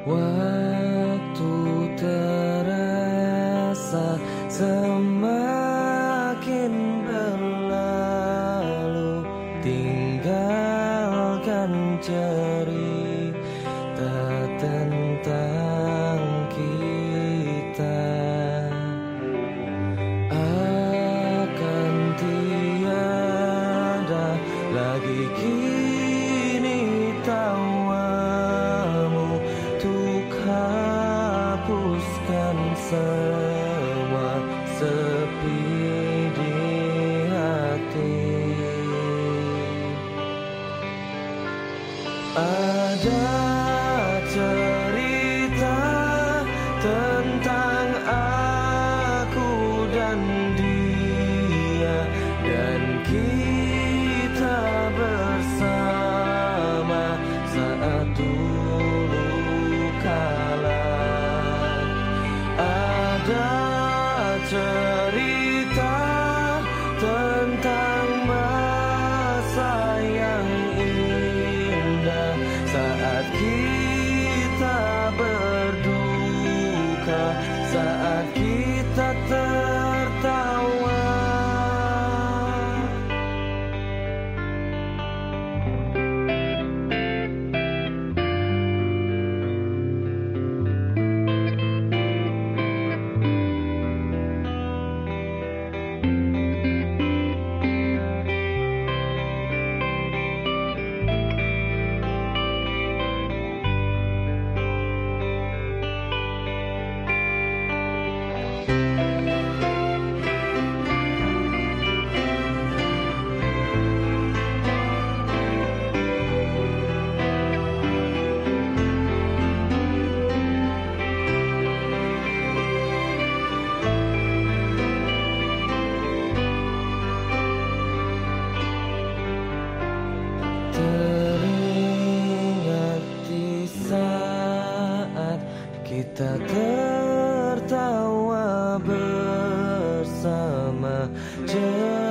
Waktu terasa semakin Ada cerita tentang aku dan dia dan kita bersama saat dulu kala. Ada cerita Kita tertawa bersama. Jangan